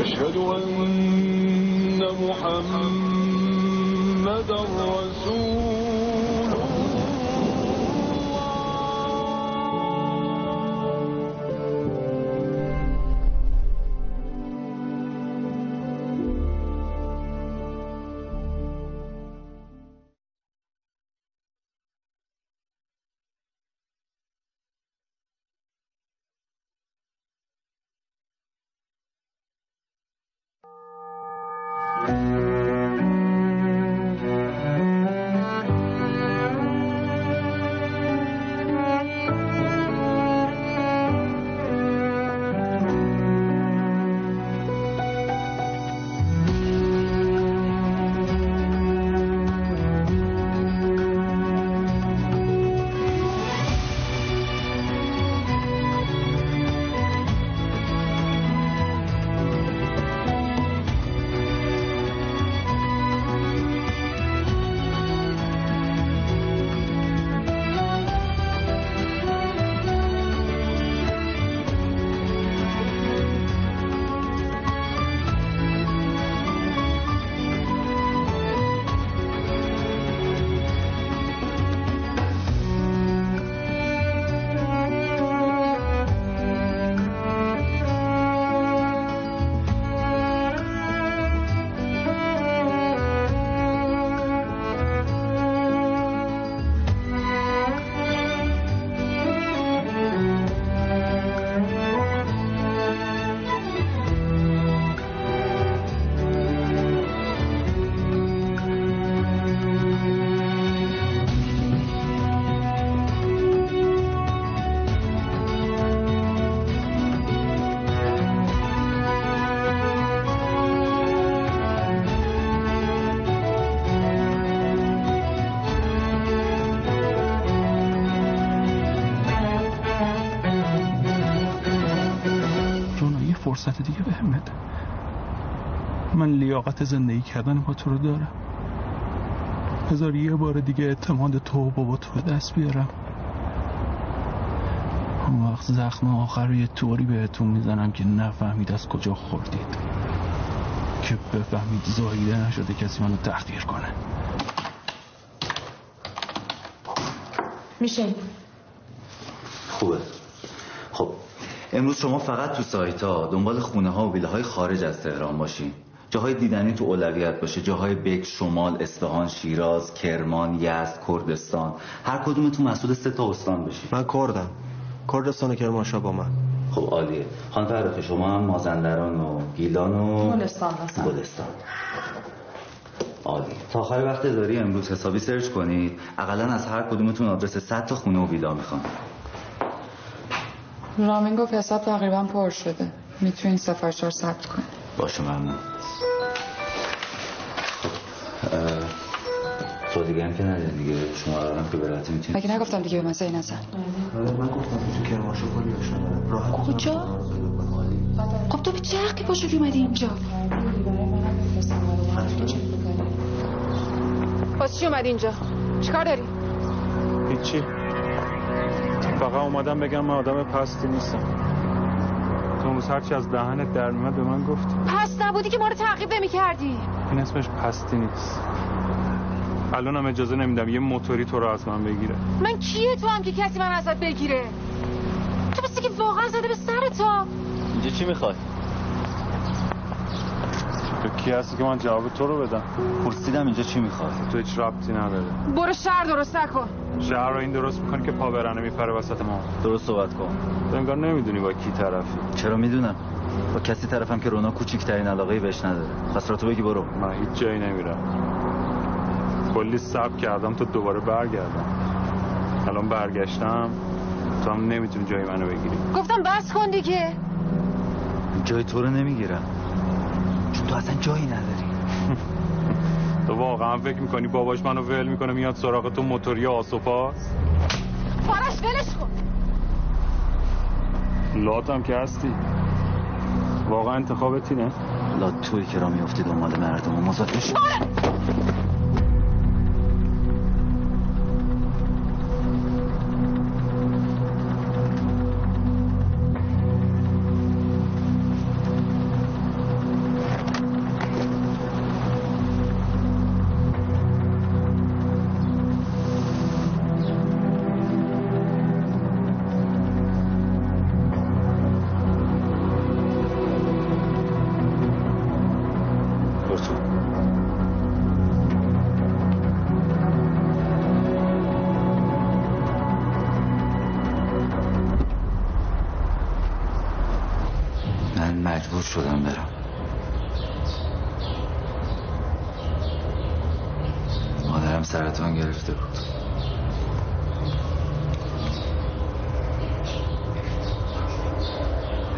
أشهد أن محمد رسول فرصت دیگه بهم بده. من لیاقت زندگی کردن با تو رو دارم. بذار یه بار دیگه اعتماد تو و بابا تو به دست بیارم. اون وقت زخم آخر رو یه طوری بهتون می‌زنم که نفهمید از کجا خوردید. که بفهمید زاییده نشده کسی منو تحقیر کنه. میشه؟ خوبه. امروز شما فقط تو سایت ها دنبال خونه ها و ویله های خارج از تهران باشین. جاهای دیدنی تو اولویت باشه. جاهای بک شمال اصفهان شیراز کرمان یزد کردستان. هر کدومتون مسئول سه تا استان بشین. من کردم. کردستان و کرمانشاه با من. خب عالیه. خانم فرخی شما هم مازندران و گیلان و گلستان هستم. گلستان. عالی تا آخر وقت داری امروز حسابی سرچ کنید. اقلا از هر کدومتون آدرس 100 تا خونه و ویلا می‌خوام. رامین گفت حساب تقریبا پر شده. می‌تونین سفارش رو ثبت کنی باشه ممنون خب اه، تو دیگه هم که نداری دیگه. شما رو هم که براتی می‌تونید مگه نگفتم دیگه به من زنگ نزن. من گفتم تو کاری داشتم راحت کجا؟ خب تو به چه حقی پا شدی اومدی اینجا؟ واسه چی اومدی اینجا؟ چیکار داری؟ هیچی. فقط اومدم بگم من آدم پستی نیستم. تو امروز هرچی از دهنت در میاد به من گفت پس نبودی که ما رو تعقیب نمی کردی این اسمش پستی نیست. الانم اجازه نمیدم یه موتوری تو رو از من بگیره. من کیه تو هم که کسی من ازت بگیره؟ تو بسی که واقعا زده به سر تا اینجا چی می‌خوای؟ تو کی هستی که من جواب تو رو بدم؟ پرسیدم اینجا چی می‌خوای؟ تو هیچ ربطی نداره. برو شهر درست نکن. شهر رو این درست می‌کنی که پا برنه میپره وسط ما. درست صحبت کن. تو انگار نمی‌دونی با کی طرفی. چرا می‌دونم؟ با کسی طرفم که رونا کوچیکترین علاقه بهش نداره. خسرا تو بگی برو. من هیچ جایی نمیرم. کلی صبر کردم تو دوباره برگردم. الان برگشتم تو هم نمی‌تونی جای منو بگیری. گفتم بس کن دیگه. جای تو رو نمی‌گیرم. چون تو اصلا جایی نداری. تو واقعا فکر می‌کنی باباش منو ول می‌کنه میاد سراغ تو موتوری آسوپاس؟ بارش ولش کن. لاتم که هستی. واقعا انتخابت اینه؟ لا توی که را میفتی دنبال مردم و مزاد بشی شدم برم. مادرم سرطان گرفته بود.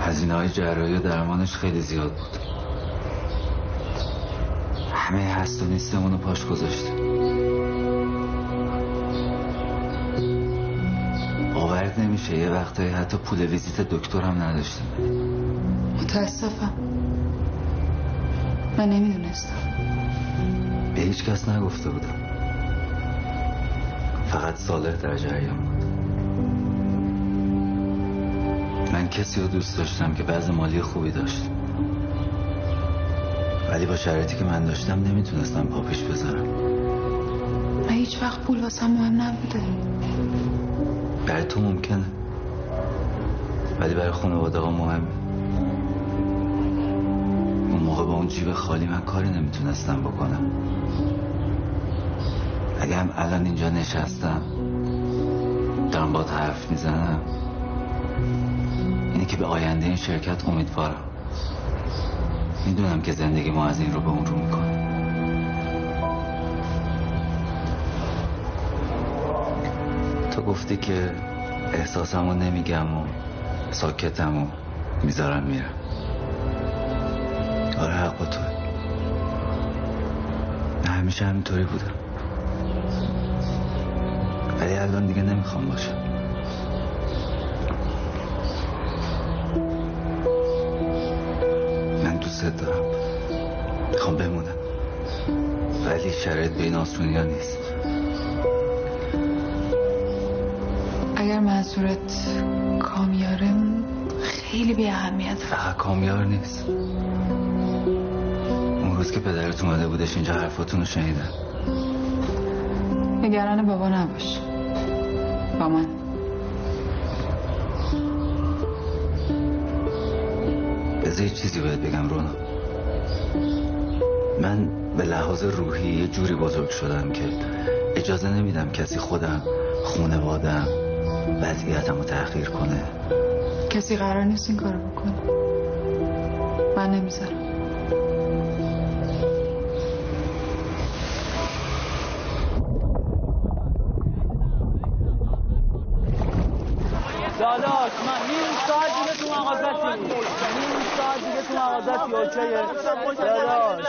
هزینه های جراحی و درمانش خیلی زیاد بود. همه هست و نیستمون رو پاش گذاشته باورت نمیشه یه وقتایی حتی پول ویزیت دکترم نداشتیم. متاسفم. من نمی‌دونستم. به هیچ کس نگفته بودم. فقط صالح در جریان بود. من کسی رو دوست داشتم که بعض مالی خوبی داشت. ولی با شرایطی که من داشتم نمی‌تونستم پاپیش بذارم. من هیچ وقت پول واسم مهم نبوده. برای تو ممکنه. ولی برای خانواده ها مهم جیب خالی من کاری نمی‌تونستم بکنم. اگه هم الان اینجا نشستم دارم با حرف می‌زنم اینه که به آینده این شرکت امیدوارم. می‌دونم که زندگی ما از این رو به اون رو می‌کنه. تو گفتی که احساسمو نمیگم و ساکتم و می‌ذارم میرم. آره حق با توه. من همیشه همینطوری بودم. ولی الان دیگه نمی‌خوام باشم. من دوست دارم. می‌خوام بمونم. ولی شرایط به این آسونی ها نیست. اگر منظورت کامیاره خیلی بی اهمیت فقط کامیار نیست. روز که پدرت اومده بودش اینجا حرفاتون رو شنیدم نگران بابا نباش. با من. بذار یه چیزی بهت بگم رونا. من به لحاظ روحی یه جوری بزرگ شدم که اجازه نمیدم کسی خودم خونوادم وضعیتم رو تغییر کنه. کسی قرار نیست این کارو بکنه. من نمی‌ذارم.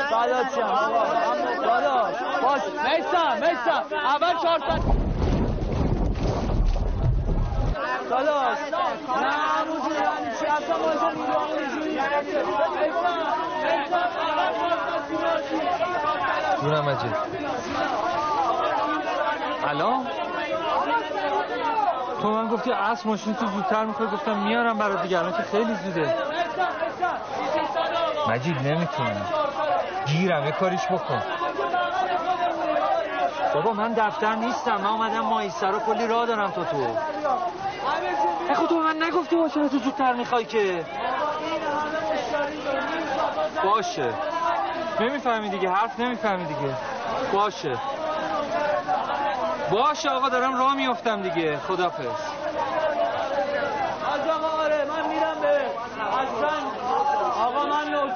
داداش آقا. باش میسم میسم اول چهار ساعت داداش نه همونجوری یعنی چی اصلا باشه میگم اونجوری میسم میسم اول چهار ساعت جونم مجید الان تو من گفتی اصل ماشین تو زودتر می‌خوای گفتم میارم برات دیگه الان که خیلی زوده مجید نمی‌تونم گیرم یه کاریش بکن. بابا من دفتر نیستم. من اومدم مایسترا کلی راه دارم تو تو. اخو تو من نگفتی ماشین تو زودتر می‌خوای که. باشه. نمی‌فهمی دیگه حرف نمی‌فهمی دیگه. باشه. باشه آقا دارم راه میافتم دیگه. خدافظ از آقا آره من میرم به اصلا آقا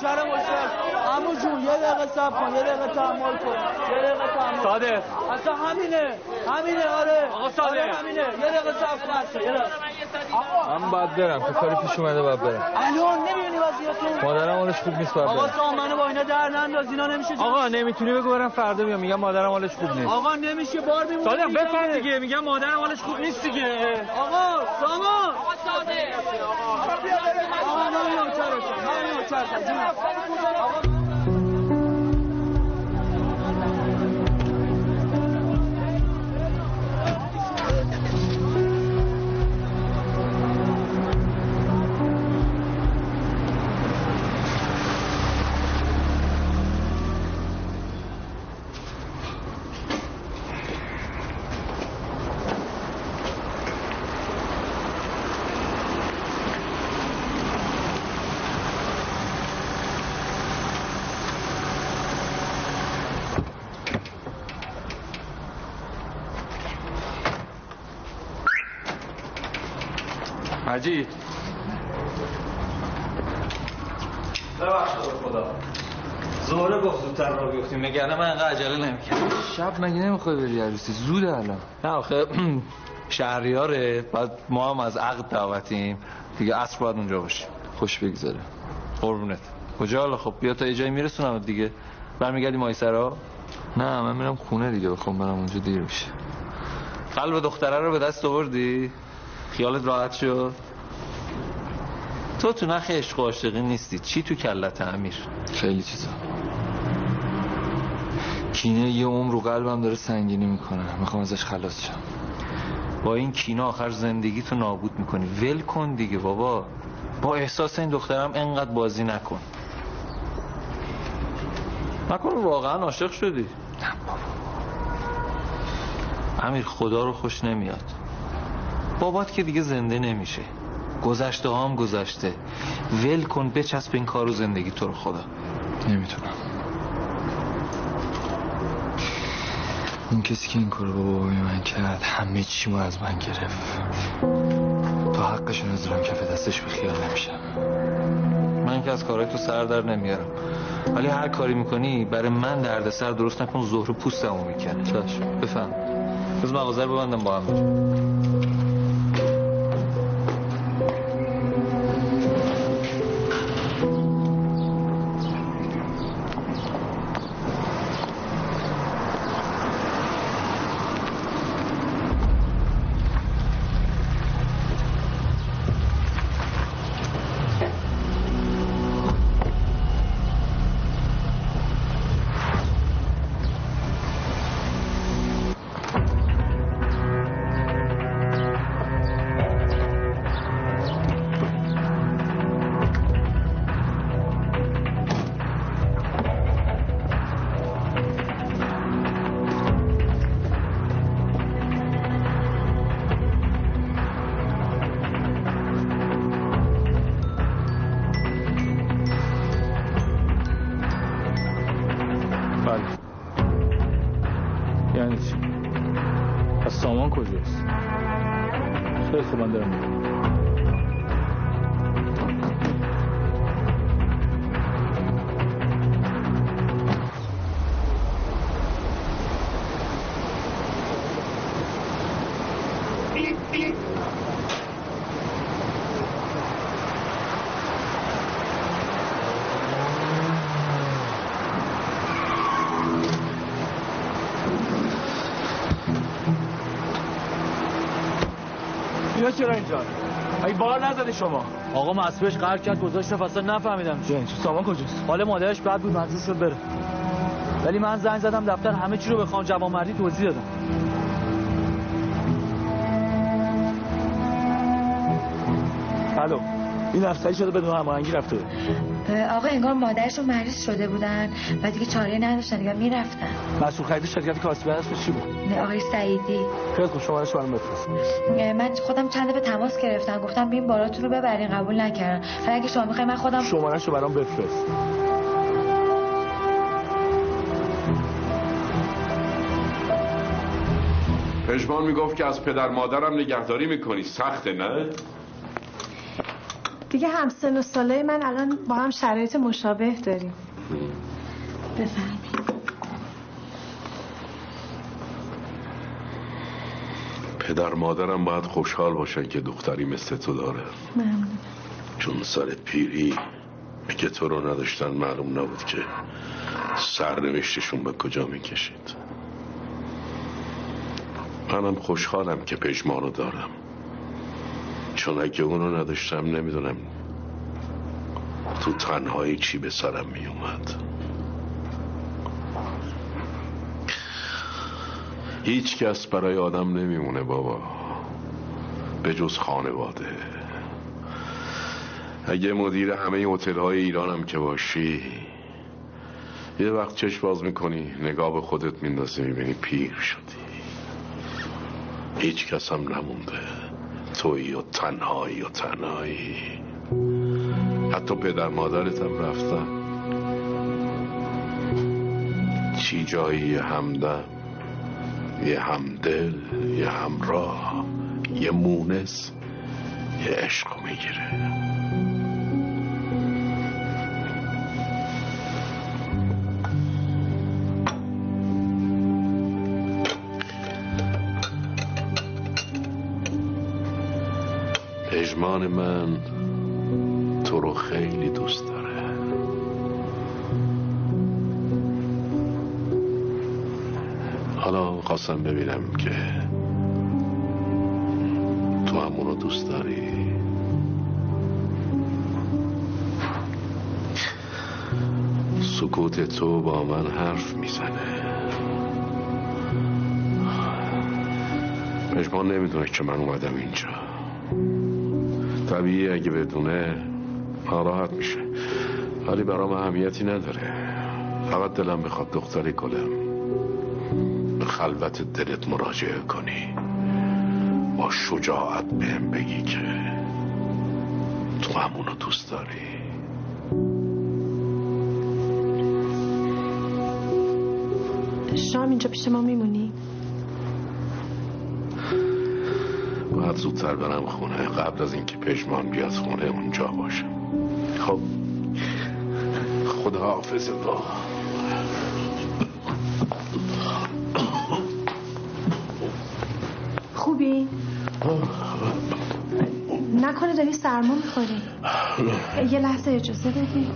نوکر مشتر همون جون یه دقیقه سب کن یه دقیقه تحمل کن. یه دقیقه تحمل صادق. اصلا همینه. همینه آره. آقا صادق. آره همینه. یه دقیقه سب کن یه دقیقه. من باید برم که کاری پیش اومده باید برم. الان نمی‌بینی وضعیتو مادرم حالش خوب نیست باید آقا برم. سامنه با اینا در ننداز اینا نمیشه آقا نمی‌تونی بگو برم فردا بیام میگم مادرم حالش خوب نیست. آقا نمیشه بار میمونه صادق بفهم دیگه میگم مادرم حالش خوب نیست دیگه. آقا سامان آقا صادق آقا من نوکرشم من نوکرشم جون مجید. ببخشید خدا. زهره گفت زودتر را بیفتیم. مگرنه من اینقدر عجله نمی‌کردم. شب مگه نمی‌خوای بری عروسی؟ زود الان. نه آخه شهریاره. بعد ما هم از عقد دعوتیم. دیگه عصر باید اونجا باشیم خوش بگذره. قربونت. کجا حالا؟ خب بیا تا یه جایی میرسونم دیگه. برمیگردی مایسرا؟ نه من میرم خونه دیگه. بخوام برم اونجا دیر میشه قلب دختره رو به دست آوردی؟ خیالت راحت شد؟ تو تو نخ عشق و عاشقی نیستی. چی تو کلت امیر؟ خیلی چیزا. کینه یه عمر رو قلبم داره سنگینی می‌کنه. می‌خوام ازش خلاص شم. با این کینه آخر زندگی تو نابود می‌کنی. ول کن دیگه بابا. با احساس این دخترم انقدر بازی نکن. نکن واقعا عاشق شدی. نه بابا. امیر خدا رو خوش نمیاد. بابات که دیگه زنده نمیشه. گذشته هم گذشته. ول کن بچسب این کار و زندگی تو رو خدا. نمی‌تونم. اون کسی که این کارو با بابای من کرد همه چیمو از من گرفت. تا حقشو نذارم کف دستش به خیال نمیشم. من که از کارهای تو سر در نمیارم. ولی هر کاری می‌کنی برای من دردسر درست نکن زهر پوستمو می‌کنه چاش بفهم. بز مغازه ببندم با هم. چرا اینجا؟ ای بار نزدی شما. آقا مسئولش قرار کرد گذاشت رفت اصلا نفهمیدم چی. سامان کجاست؟ حال مادرش بد بود مجبور شد بره. ولی من زنگ زدم دفتر همه چی رو به خان جوانمردی توضیح دادم. الو این افسری شده بدون هماهنگی رفته آقا انگار مادرشون مریض شده بودن و دیگه چاره نداشتن دیگه می‌رفتن. مسئول خرید شرکت کاسبی اسمش چی بود؟ نه آقای سعیدی. خیلی خوب شمارش برام بفرست من خودم چند به تماس گرفتم گفتم بین باراتون رو ببرین قبول نکردن ولی اگه شما می‌خواین من خودم شمارش رو برام بفرست. پژمان می‌گفت که از پدر مادرم نگهداری می‌کنی. سخته نه؟ دیگه همسن و ساله من الان با هم شرایط مشابه داریم. بفرمایید. پدر مادرم باید خوشحال باشن که دختری مثل تو داره. ممنون. چون سر پیری که تو رو نداشتن معلوم نبود که سرنوشتشون به کجا می‌کشید. منم خوشحالم که پژمانو دارم. چون اگه اونو نداشتم نمی‌دونم تو تنهایی چی به سرم میومد. هیچ کس برای آدم نمیمونه بابا. به جز خانواده. اگه مدیر همه هتل های ایرانم که باشی یه وقت چشم باز می‌کنی نگاه به خودت میندازی می‌بینی پیر شدی. هیچ کس هم نمونده. تویی و تنهایی و تنهایی. حتی پدر مادرت هم رفتن. چی جایی همدم یه همدل یه همراه یه مونس یه عشق می‌گیره. پژمان من تو رو خیلی دوست داره. حالا خواستم ببینم که تو همونو دوست داری. سکوت تو با من حرف می‌زنه. پژمان نمی‌دونه که من اومدم اینجا. طبیعی اگه بدونه ناراحت میشه. ولی برام اهمیتی نداره. فقط دلم می‌خواد دختری گلم به خلوت دلت مراجعه کنی. با شجاعت بهم بگی که تو همونو دوست داری. شام اینجا پیش ما میمونی؟ باید زودتر برم خونه. قبل از اینکه پژمان بیاد خونه اونجا باشم. خب. خدا حافظ با. خوبی؟ نکنه داری سرما می‌خوری. یه لحظه اجازه بدی.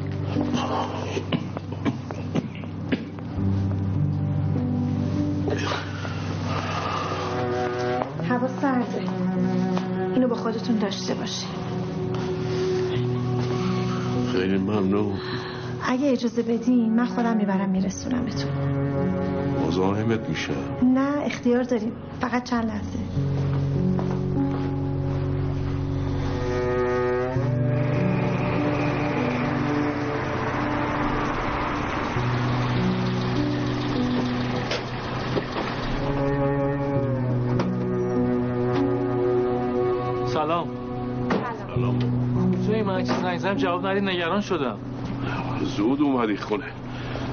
سرده اینو با خودتون داشته باشی. خیلی ممنون. اگه اجازه بدین من خودم می‌برم میرسونمتون. مزاحمت میشه نه اختیار داریم. فقط چند لحظه. جواب ندی نگران شدم. زود اومدی خونه.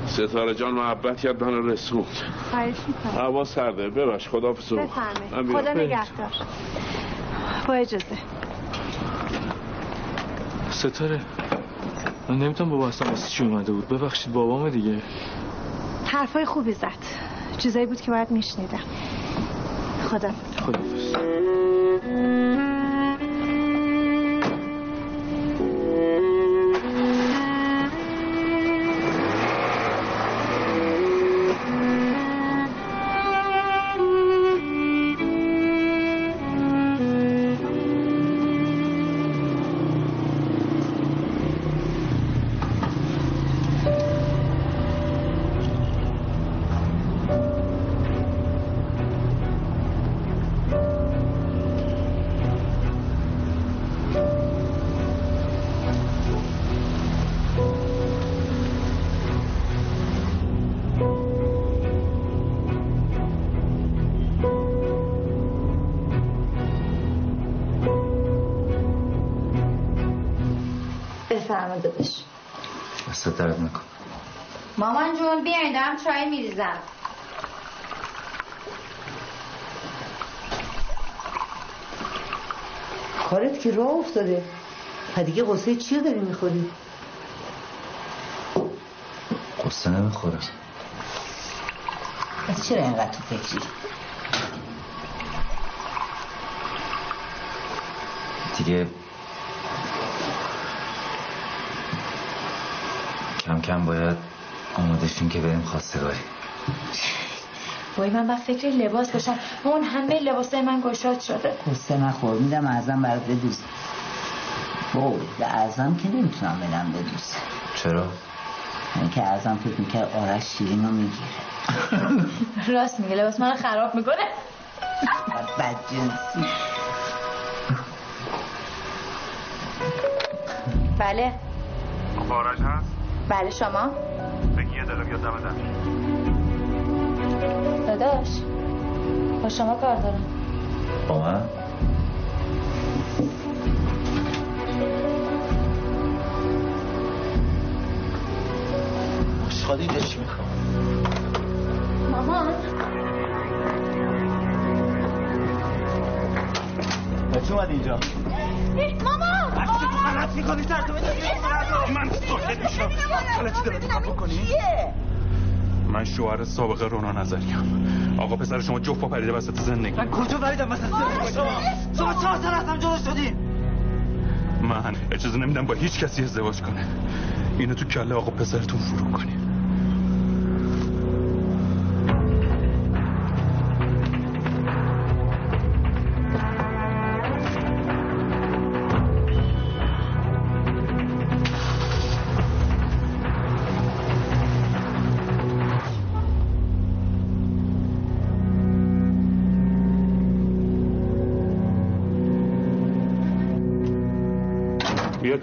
ستاره جان محبت کرد من رسوند. خواهش می‌کنم. هوا سرده. ببخش خدا بفرمایید. خدا نگهدار. با اجازه. ستاره من نمی‌تونم بابا اصلا واسه چی اومده بود؟ ببخشید بابامه دیگه. حرفای خوبی زد. چیزایی بود که باید میشنیدم. خدا. خدافز بفرما داداش دست درد نکن مامان جون بیاین دارم چای میریزم. کارت که راه افتاده. و دیگه قصه چی رو داری می‌خوری؟ قصه نمی‌خورم. پس چرا اینقدر تو فکری؟ دیگه کم کم باید آماده شیم که بریم خواستگاری وای من باید فکر لباس باشم اون همه لباسای من گشاد شده. قصه نخور. میدم اعظم برات بدوز. وای به اعظم که نمی‌تونم بدم بدوز. چرا؟ این که اعظم فکر می‌کرد آرش شیرین رو می‌گیره. راست میگه. لباس من خراب می‌کنه. بد جنسی بله خارج هست؟ بله شما؟ بگی یه دقیقه بیاد دم داداش با شما کار دارم. با من؟ خوشحالی داشتی می‌خوام؟ مامان؟ بچه اومد اینجا. مامان! غلط می‌کنی سر تو من ساکت میشم. غلطی داره؟ تو بکنی من شوهر سابق رونا نظریم. آقا پسر شما جفت پا پریده وسط زندگی. من کجا بریدم مثلا شما شما چهار سال ازم جدا شدین من اجازه نمیدم با هیچ کسی ازدواج کنه اینو تو کله آقا پسرتون فرو کنی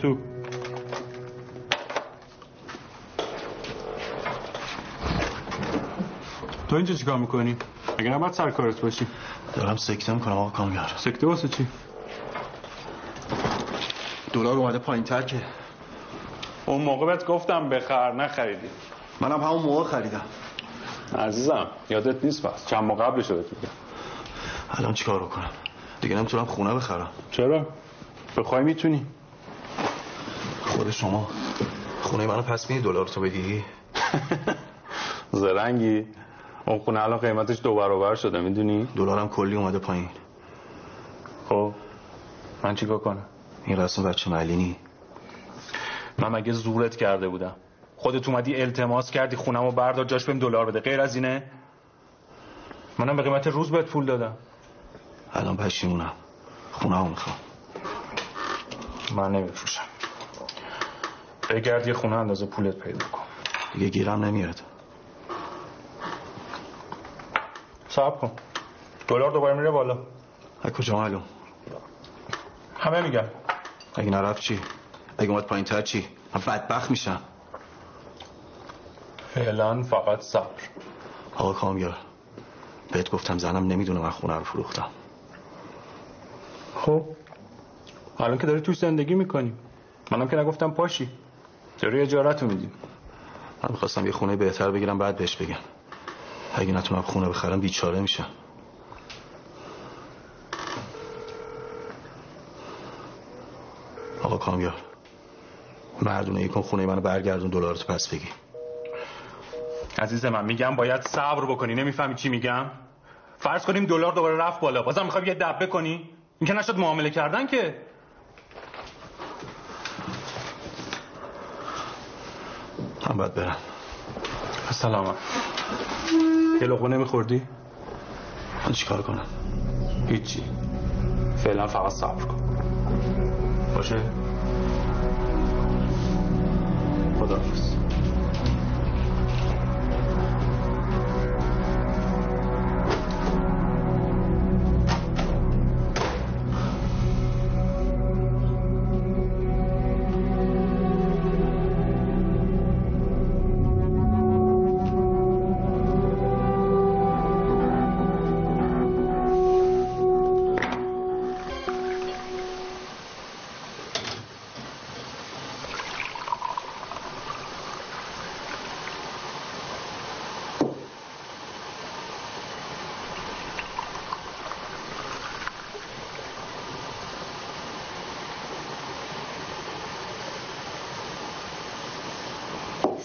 تو. تو اینجا چیکار می‌کنی؟ اگه نباید سر کارت باشی؟ دارم سکته می‌کنم آقا کامیار سکته واسه چی؟ دلار اومده پایین تر که. اون موقع بهت گفتم بخر نخریدی. منم همون موقع خریدم. عزیزم یادت نیست بس چند قبلش رو بهت میگم الان چیکار رو کنم دیگه نمی‌تونم خونه بخرم. چرا؟ بخوای می‌تونی. خود شما. خونه منو پس میدی دلار تو بگی زرنگی. اون خونه الان قیمتش دو برابر شده می‌دونی؟ دلارم کلی اومده پایین. خب من چیکار کنم؟ این رسم بچه معلینی من مگه زورت کرده بودم؟ خودت اومدی التماس کردی خونمو بردار جاش بهم دلار بده غیر از اینه؟ منم به قیمت روز بهت پول دادم. الان پشیمونم. خونه هم می‌خوام. من نمیفروشم. بگرد یه خونه اندازه پولت پیدا کن. دیگه گیرم نمیاد. صبر کن. دلار دوباره میره بالا. از کجا معلوم؟ همه میگن. اگه نرفت چی؟ اگه اومد پایین تر چی؟ من بدبخت میشم. فعلا فقط صبر. آقا کامیار بهت گفتم زنم نمی‌دونه من خونه رو فروختم. خب الان که داری توی زندگی می‌کنی. منم که نگفتم پاشی. داری اجارت رو میدی من می‌خواستم یه خونه بهتر بگیرم بعد بهش بگم. اگه نتونم خونه بخرم بیچاره میشم. آقا کامیار مردونه یکم خونه منو برگردون دلارتو پس بگی. عزیز من میگم باید صبر بکنی. نمی‌فهمی چی میگم؟ فرض کنیم دلار دوباره رفت بالا. بازم می‌خوای یه دبه کنی؟ این که نشد معامله کردن که. من باید برم. سلام. یه لقمه نمیخوردی؟ من چیکار کنم؟ هیچی. فعلا فقط صبر کن. باشه؟ خداحافظ.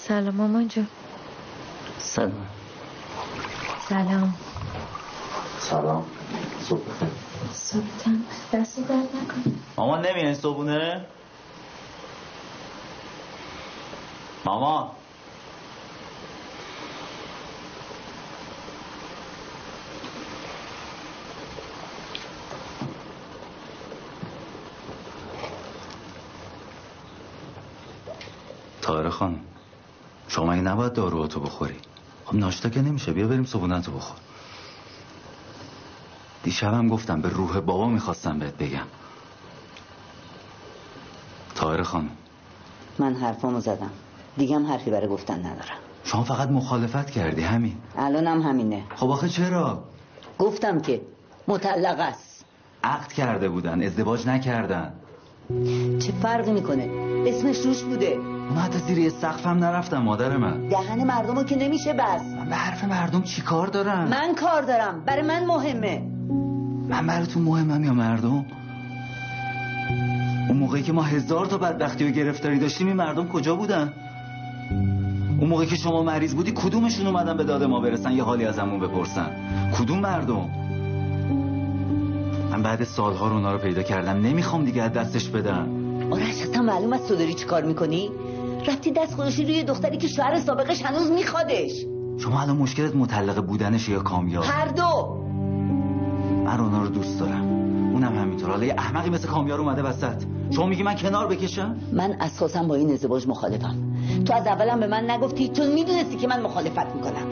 سلام مامان جون. سلام. سلام. سلام. صبح بخیر صبحتم دست درد نکن مامان نمیای صبحونه؟ مامان. تاره خانم. شما مگه نباید داروهاتو بخوری؟ خب ناشتا که نمیشه. بیا بریم صبحونتو بخور. دیشبم گفتم به روح بابا می‌خواستم بهت بگم. تاهر خانم. من حرفامو زدم. دیگه هم حرفی برای گفتن ندارم. شما فقط مخالفت کردی همین. الانم همینه. خب آخه چرا؟ گفتم که مطلق است. عقد کرده بودن ازدواج نکردن. چه فرقی می‌کنه؟ اسمش روش بوده. اون حتی زیر یه سقفم نرفتم مادر من. دهن مردمو که نمیشه بس من به حرف مردم چی کار دارم؟ من کار دارم. برای من مهمه. من براتون مهمم یا مردم؟ اون موقعی که ما هزار تا بدبختی و گرفتاری داشتیم این مردم کجا بودن؟ اون موقعی که شما مریض بودی کدومشون اومدن به داد ما برسن؟ یه حالی از همون بپرسن. کدوم مردم؟ من بعد سالها رو اونا رو پیدا کردم. نمی‌خوام دیگه از دستش بدم. معلوم است تو داری چی کار می‌کنی؟ رفتی دست خودشی روی دختری که شوهر سابقش هنوز میخوادش. شما الان مشکلت متعلق بودنش یا کامیاب؟ هر دو. من رونا رو دوست دارم. اونم همینطور. حالا یه احمقی مثل کامیار اومده وسط. شما میگی من کنار بکشم؟ من اساسا با این ازدواج مخالفم. تو از اولم به من نگفتی چون می‌دونستی که من مخالفت می‌کنم.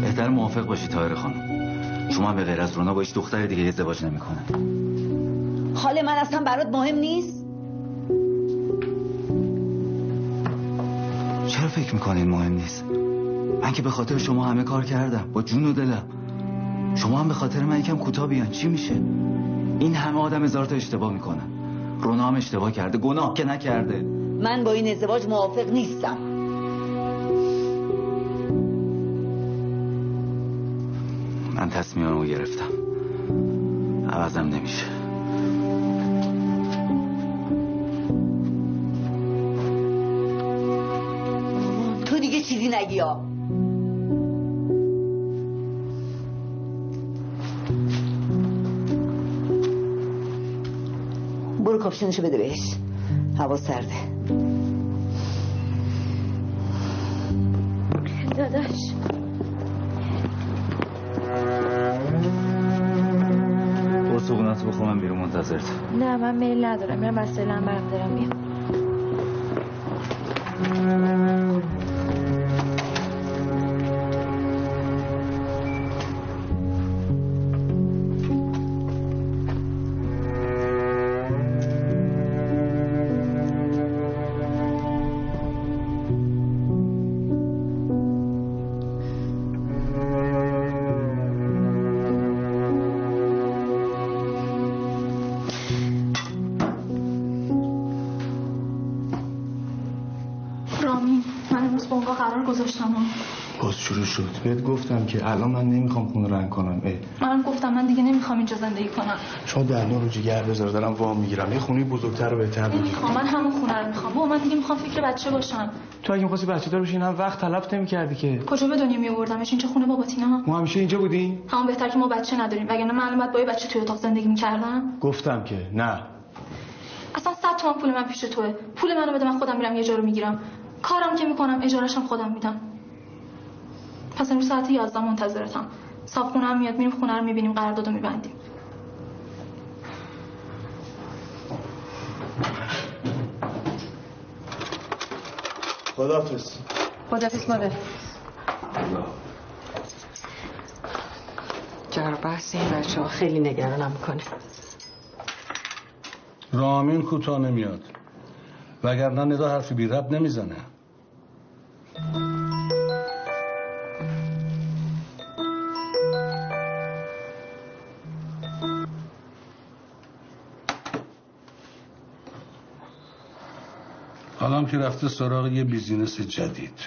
بهتر موافق باشی تایر خانم. شما به غیر از رونا با هیچ دختر دیگه ازدواج نمی‌کنه. حال من اصلا برات مهم نیست؟ فکر می‌کنین مهم نیست. من که به خاطر شما همه کار کردم. با جون و دلم. شما هم به خاطر من یکم کوتاه بیان. چی میشه؟ این همه آدم هزار تا اشتباه می‌کنن رونا هم اشتباه کرده. گناه که نکرده. من با این ازدواج موافق نیستم. من تصمیممو گرفتم. عوضم نمیشه. چیزی نگی ها. برو کاپشنشو بده بهش. هوا سرده. داداش. برو صبوناتو بخور من بیرون منتظرت. نه من میل ندارم. میرم وسایلم برم دارم میام. که الان من نمی‌خوام خونه رنگ کنم. اه. منم گفتم من دیگه نمی‌خوام اینجا زندگی کنم. شما دندون رو جگر بذار دارم وام می‌گیرم. یه خونه بزرگتر رو بهتر بگیر. نمی‌خوام من همون خونه رو می‌خوام. بابا من دیگه می‌خوام فکر بچه باشم. تو اگه می‌خواستی بچه دار بشی هم وقت تلف نمی‌کردی که. کجا به دنیا میآوردمش؟ اینجا خونه باباتینا ما همیشه اینجا بودیم. همون بهتر که ما بچه نداریم. وگرنه من بعد با یه بچه توی اتاق زندگی می‌کردم. گفتم که نه. اصلا صد تومن پول من پیش توه. پول منو بده من خودم میرم یه جا رو می‌گیرم. کارم که می‌کنم اجارهشم خودم میدم. پس امروز ساعت 11 منتظرتم. صاحب خونه هم میاد میریم خونه رو می‌بینیم قراردادو میبندیم. خدافظ خدافز مادر. جر بحث این بچه ها خیلی نگرانم می‌کنه. رامین کوتاه نمیاد. وگرنه ندا حرفی بی رب نمی‌زنه. که رفته سراغ یه بیزینس جدید.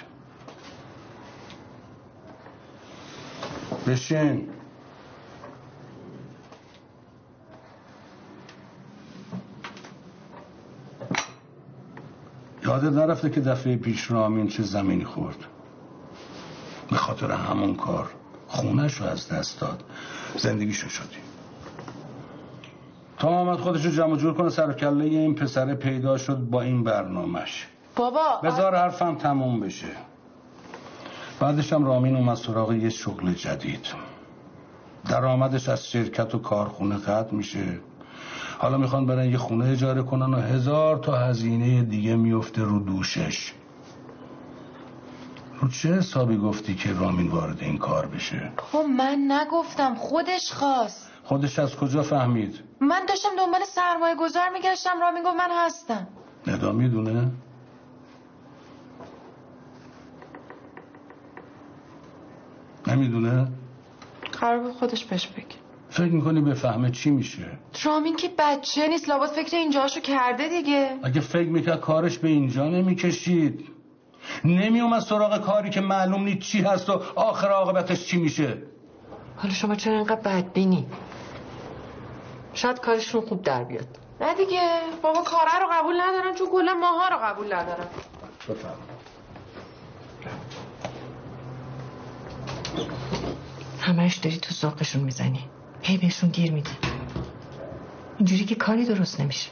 بشین. یادت نرفته که دفعه پیش رامین چه زمینی خورد؟ به خاطر همون کار خونش رو از دست داد. زندگیشو شدی. تا آمد خودشو جمع جور کنه سر کله این پسر پیدا شد با این برنامهش. بابا بذار حرفم تموم بشه. بعدش هم رامین اومد سراغ یه شغل جدید. درآمدش از شرکت و کارخونه قطع میشه. حالا می‌خوان برن یه خونه اجاره کنن و هزار تا هزینه دیگه میفته رو دوشش. رو چه حسابی گفتی که رامین وارد این کار بشه؟ خب من نگفتم خودش خواست. خودش از کجا فهمید؟ من داشتم دنبال سرمایه گذار میگشتم. را می‌گفت من هستم. ندا می‌دونه؟ نمی‌دونه؟ قرار بود خودش بهش بگه. فکر می‌کنی بفهمه چی میشه؟ رامین که بچه نیست لابد فکر اینجاشو کرده دیگه. اگه فکر می‌کرد کارش به اینجا نمی‌کشید. نمیومد سراغ کاری که معلوم نیست چی هست و آخر عاقبتش چی میشه. حالا شما چرا اینقدر بدبینی؟ شاید کارشون خوب در بیاد. نه دیگه بابا کاره رو قبول ندارن چون کلا ماها رو قبول ندارن. بفهم همش داری تو ساقشون می‌زنی. هی بهشون گیر میدی. اینجوری که کاری درست نمیشه.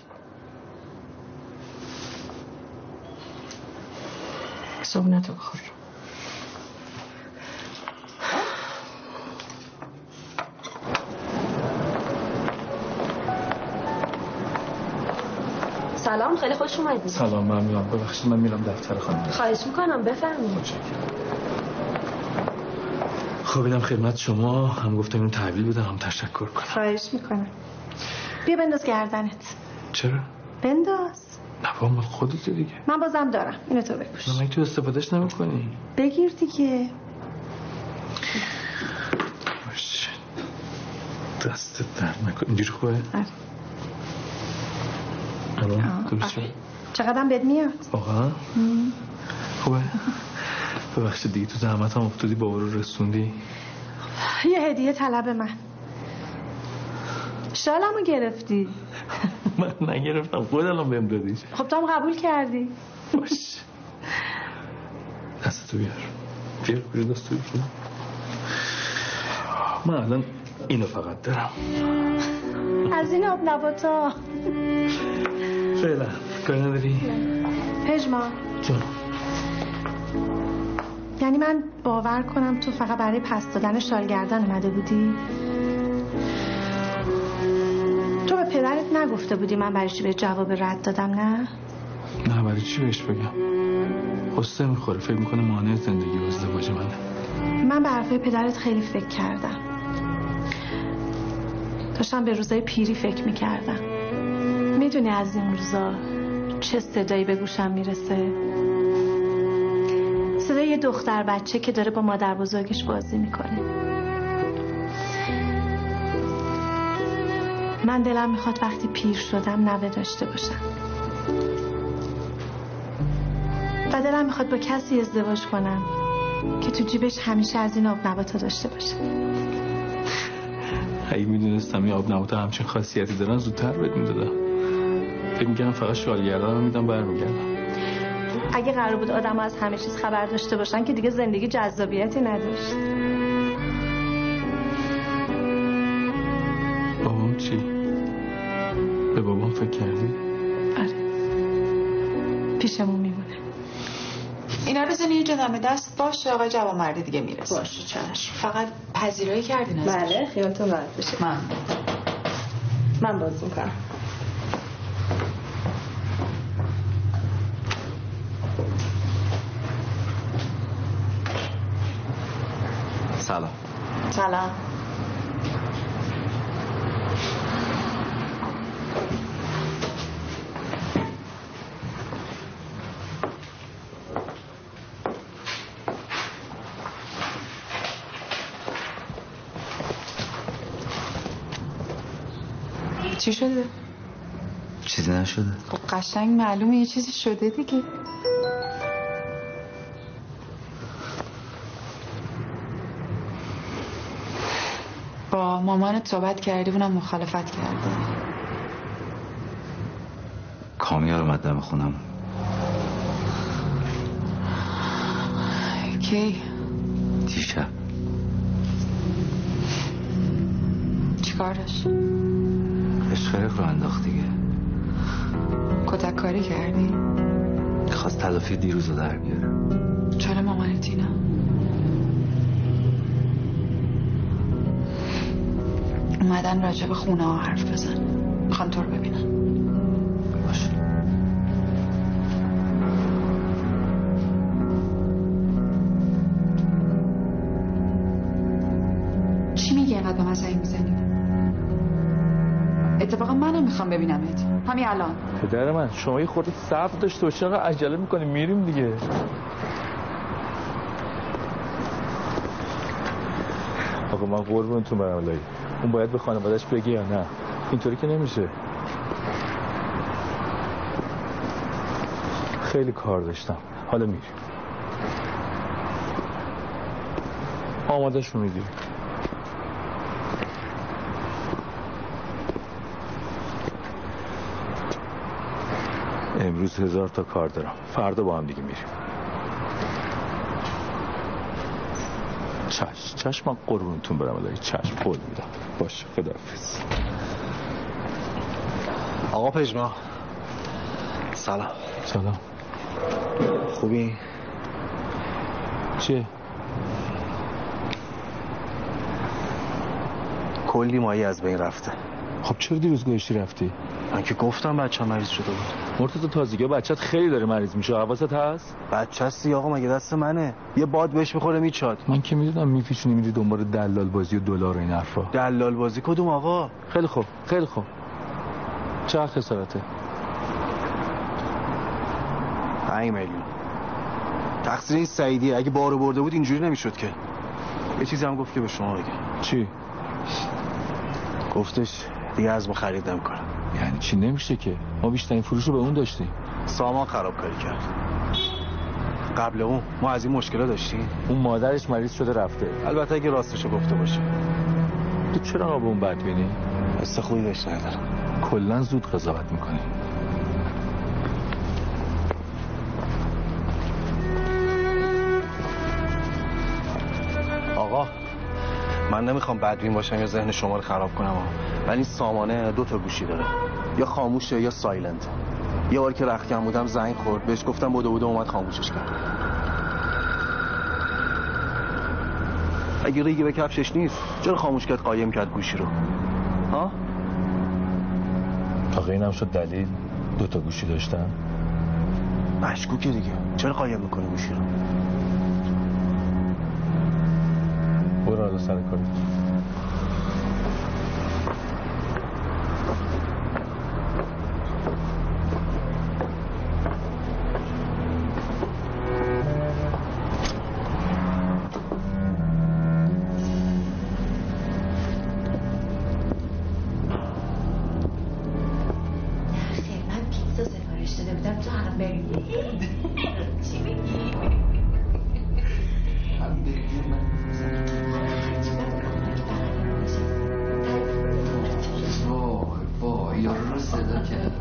صبح تو بخور. سلام خیلی خوش اومدید سلام ممنونم. ببخشید من میرم دفتر خانم. خواهش می‌کنم بفرمایید. خب اینم خدمت شما. هم گفتم اینو تحویل بدم هم تشکر کنم. خواهش می‌کنم. بیا بنداز گردنت. چرا؟ بنداز. نه با مال خودت دیگه. من بازم دارم. اینو تو بپوش. من تو استفادهش نمی‌کنی. بگیر دیگه. باشه. دستت در نکن اینجوری خوبه؟ آره. الان درست شد چقدرم بد میاد؟ واقعا. خوبه. ببخشید دیگه تو زحمت هم افتادی بابا رو رسوندی؟ یه هدیه طلب من. شالمو گرفتی. من نگرفتم خود الان بهم دادی. خب تو هم قبول کردی. باش. دستتو بیار. بیار بیار دستتو بیار. من الان اینو فقط دارم. از این آب نباتا فعلا. کاری نداری؟ پژما جان. یعنی من باور کنم تو فقط برای پس دادن شال گردن اومده بودی؟ تو به پدرت نگفته بودی من برای چی به جواب رد دادم نه؟ نه برای چی بهش بگم؟ قصه می‌خوره. فکر می‌کنه مانع زندگی و ازدواج منه. من به حرفای پدرت خیلی فکر کردم. داشتم به روزای پیری فکر می‌کردم. می‌دونی از این روزا چه صدایی به گوشم می‌رسه؟ صدای یه دختر بچه که داره با مادر بزرگش بازی می‌کنه. من دلم می‌خواد وقتی پیر شدم نوه داشته باشم. و دلم می‌خواد با کسی ازدواج کنم که تو جیبش همیشه از این آب نباتا داشته باشه. اگه می‌دونستم این آب نباتا همچین خاصیتی دارن زودتر بهت می‌دادم. فکر می‌کنم فقط شال گردن میدم برمیگردم. اگه قرار بود آدم از همه چیز خبر داشته باشن که دیگه زندگی جذابیتی نداشت. بابام چی؟ به بابام فکر کردی؟ آره. پیشمون میمونه. اینا رو بزنی اینجا دم دست باشه آقای جوانمردی دیگه می‌رسه. باشه چشم فقط پذیرایی کردین ازش بله خیالتون راحت بشه من من باز می‌کنم. سلام. سلام. چی شده؟ چیزی نشده. خب قشنگ معلومه یه چیزی شده دیگه. مامانت صحبت کردی اونم مخالفت کرده. کامیار اومد دم خونم. کی؟ دیشب. چیکارش اشقرق رو انداخت دیگه. کتک کاری کردی؟ خواست تلافی دیروز رو در بیاره. چرا مامانت اینا اومدن راجع به خونه ها حرف بزن. می‌خوان تو رو ببینن باشه چی میگه اینقدر به من زنگ می‌زنی؟ اتفاقا منم می‌خوام ببینمت. همین الان. پدر من شما یه خورده صبر داشته باشی آقا عجله می‌کنیم میریم دیگه. آقا من قربونتون برم الهی اون باید به خانوادش بگی یا نه. اینطوری که نمیشه. خیلی کار داشتم. حالا میریم آمادش رو امروز هزار تا کار دارم. فردا با هم دیگه میریم. چشم. چشم من قربونتون برم الهی چشم قول میدم. باشه خداحافظ. آقا پژما. سلام. سلام. خوبی؟ چه؟ کلی مایی از بین رفته. خب چرا دیروز گوشتی رفتی؟ من که گفتم بچه مریض شده بود. مرتضی تازگی بچت خیلی داره مریض میشه. حواست هست؟ بچه هستی آقا مگه دست منه؟ یه باد بهش می‌خوره میچاد. من که می‌دونم میپیچونی میری دنبال دلال بازی و دلار و این حرفا. دلال بازی کدوم آقا؟ خیلی خوب خیلی خوب. چه خسارته؟ 5 میلیون. تقصیر این سعیدی. اگه بارو برده بود اینجوری نمی‌شد که. یه چیزی هم گفت که به شما بگم. چی؟ گفتش دیگه از ما خرید نمی‌کنم یعنی چی؟ نمیشه که. ما بیشترین فروش رو به اون داشتیم. سامان خراب کاری کرد. قبل اون ما از این مشکل داشتیم. اون مادرش مریض شده رفته. البته اگه راستشو گفته باشه. تو چرا به اون بد بینی؟ حس خوبی بهش ندارم. کلا زود قضاوت می‌کنی. من نمی‌خوام بدبین باشم یا ذهن شما رو خراب کنم. ولی این سامانه دو تا گوشی داره. یا خاموشه یا سایلنت. یه بار که رختکن بودم زنگ خورد. بهش گفتم بوده بوده اومد خاموشش کرد. اگه ریگی به کفشش نیست چرا خاموش کرد قایم کرد گوشی رو؟ ها؟ آقا اینم شد دلیل. دو تا گوشی داشتن؟ مشکوکه دیگه. چرا قایم می‌کنه گوشی رو؟ برو حالا سر کاری من پیتزا کرد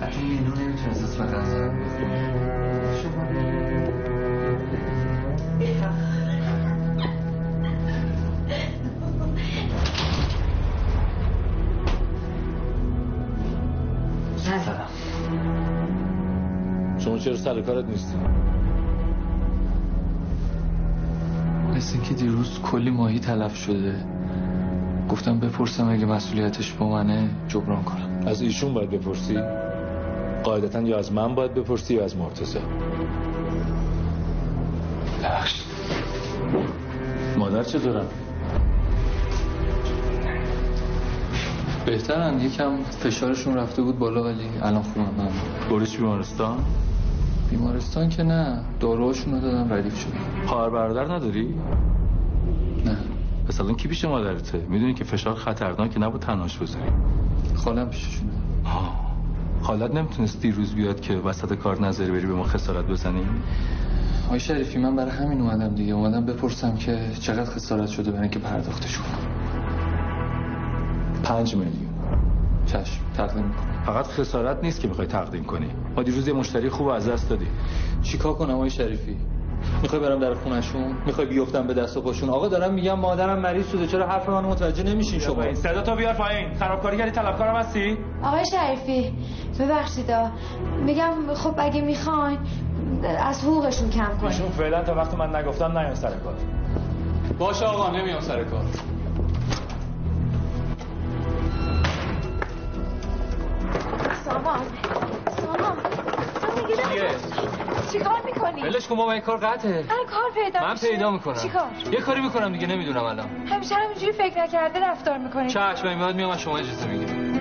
حتی مینو نمی‌تونست اسم غذا رو شما چرا سر کارت نیستی؟ مثل اینکه دیروز کلی ماهی تلف شده. گفتم بپرسم اگه مسئولیتش با منه جبران کنم. از ایشون باید بپرسی؟ قاعدتا یا از من باید بپرسی یا از مرتضی؟ بخش مادر چطورم بهترن. یکم فشارشون رفته بود بالا ولی الان خوبم من بریش بیمارستان؟ بیمارستان که نه. داروهاشون رو دادم ردیف شد خواهر برادر نداری؟ نه. پس الان کی پیش مادرته؟ می‌دونی که فشار خطرناکه نبود تنهاش بذاری. خالم پیششونه حالت نمی‌تونست دیروز بیاد که وسط کار نظری بری به ما خسارت بزنی؟ آقای شریفی من برای همین اومدم دیگه. اومدم بپرسم که چقدر خسارت شده برای اینکه پرداختش کنم پنج میلیون. چشم تقدیم می‌کنم. فقط خسارت نیست که می‌خوای تقدیم کنی. ما دیروز یه مشتری خوب از دست دادی چیکار کنم آقای شریفی؟ می‌خوای برم در خونشون می‌خوای بیفتم به دست و پاشون آقا دارم میگم مادرم مریض شده. چرا حرف من متوجه نمیشین شما؟ صدا تو بیار پایین. خرابکاری کردی طلبکارم هستی؟ آقای شریفی ببخشید میگم خب اگه می‌خواین از حقوقشون کم کنین. ایشون فعلا تا وقت من نگفتم نیان سر کار. باشه آقا نمیام سر کار. سامان. سامان. میگی؟ چیکار می‌کنی؟ ولش کن بابا این کار قطعه من کار پیدا من. پیدا می‌کنم چیکار؟ یه کاری می‌کنم دیگه نمی‌دونم الان همیشه همینجوری فکر نکرده رفتار می‌کنی چشم بعد میام از شما اجازه می‌گیرم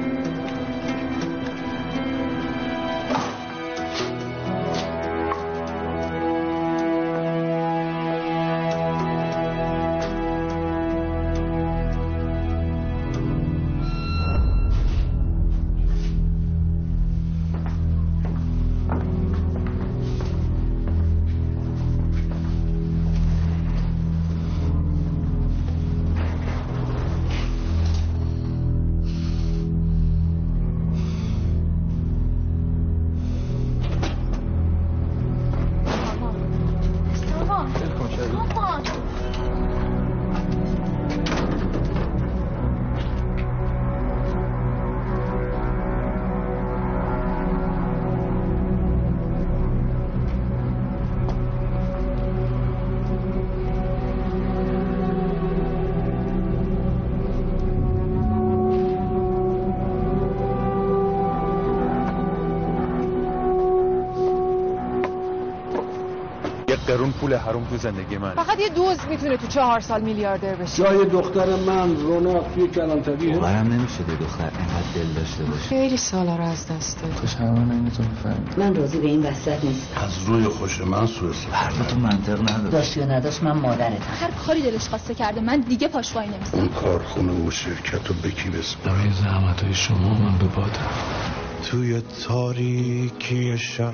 舒服 قرون پول حروم تو زندگی من. فقط یه دوز می‌تونه تو چهار سال میلیاردر بشه. جای دختر من رونق توی کلانتریه باورم نمیشه دو دختر اینقدر دل داشته باشه. خیلی سالا رو از دست داد تو شرمان این تو می‌فهمی. من راضی به این وسط نیستم. از روی خوش من سو استفاده حرفتون منطق نداره. داشت یا نداشت من مادرتم. هر کاری دلش خواسته کرده من دیگه پاشوایی نمی‌زنم اون کارخونه و شرکت رو بکی بسم برای زحمت های شما من به بادم. توی تاریکی شب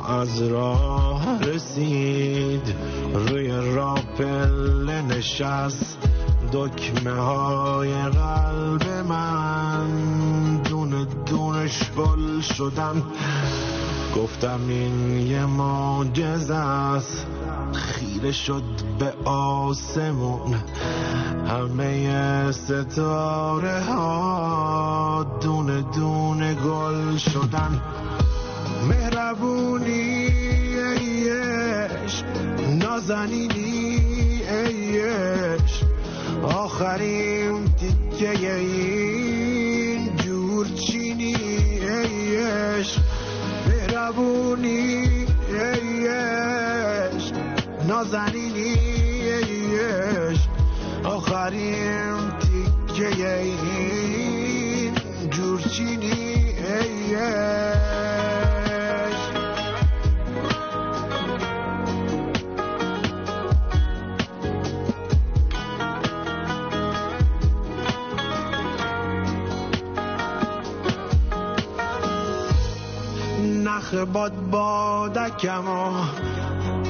از راه رسید روی راپل نشست. دکمه های قلب من دونه دونش گل شدن. گفتم این یه معجزه است. خیره شد به آسمون. همه ستاره ها دونه دونه گل شدن. مهربونی ایش نازنینی ایش آخرین تیکه این جورچینی ایش مهربونی ایش نازنینی ایش آخرین تیکه این جورچینی ایش باد بادکم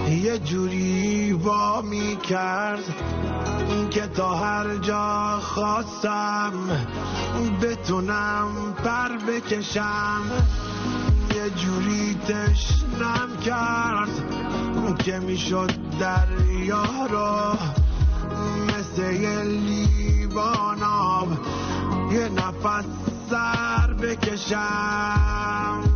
یه جوری وا می کرد که تا هر جا خواستم بتونم پر بکشم. یه جوری تشنم کرد که می‌شد دریا رو مثل یه لیوان یه نفس سر بکشم.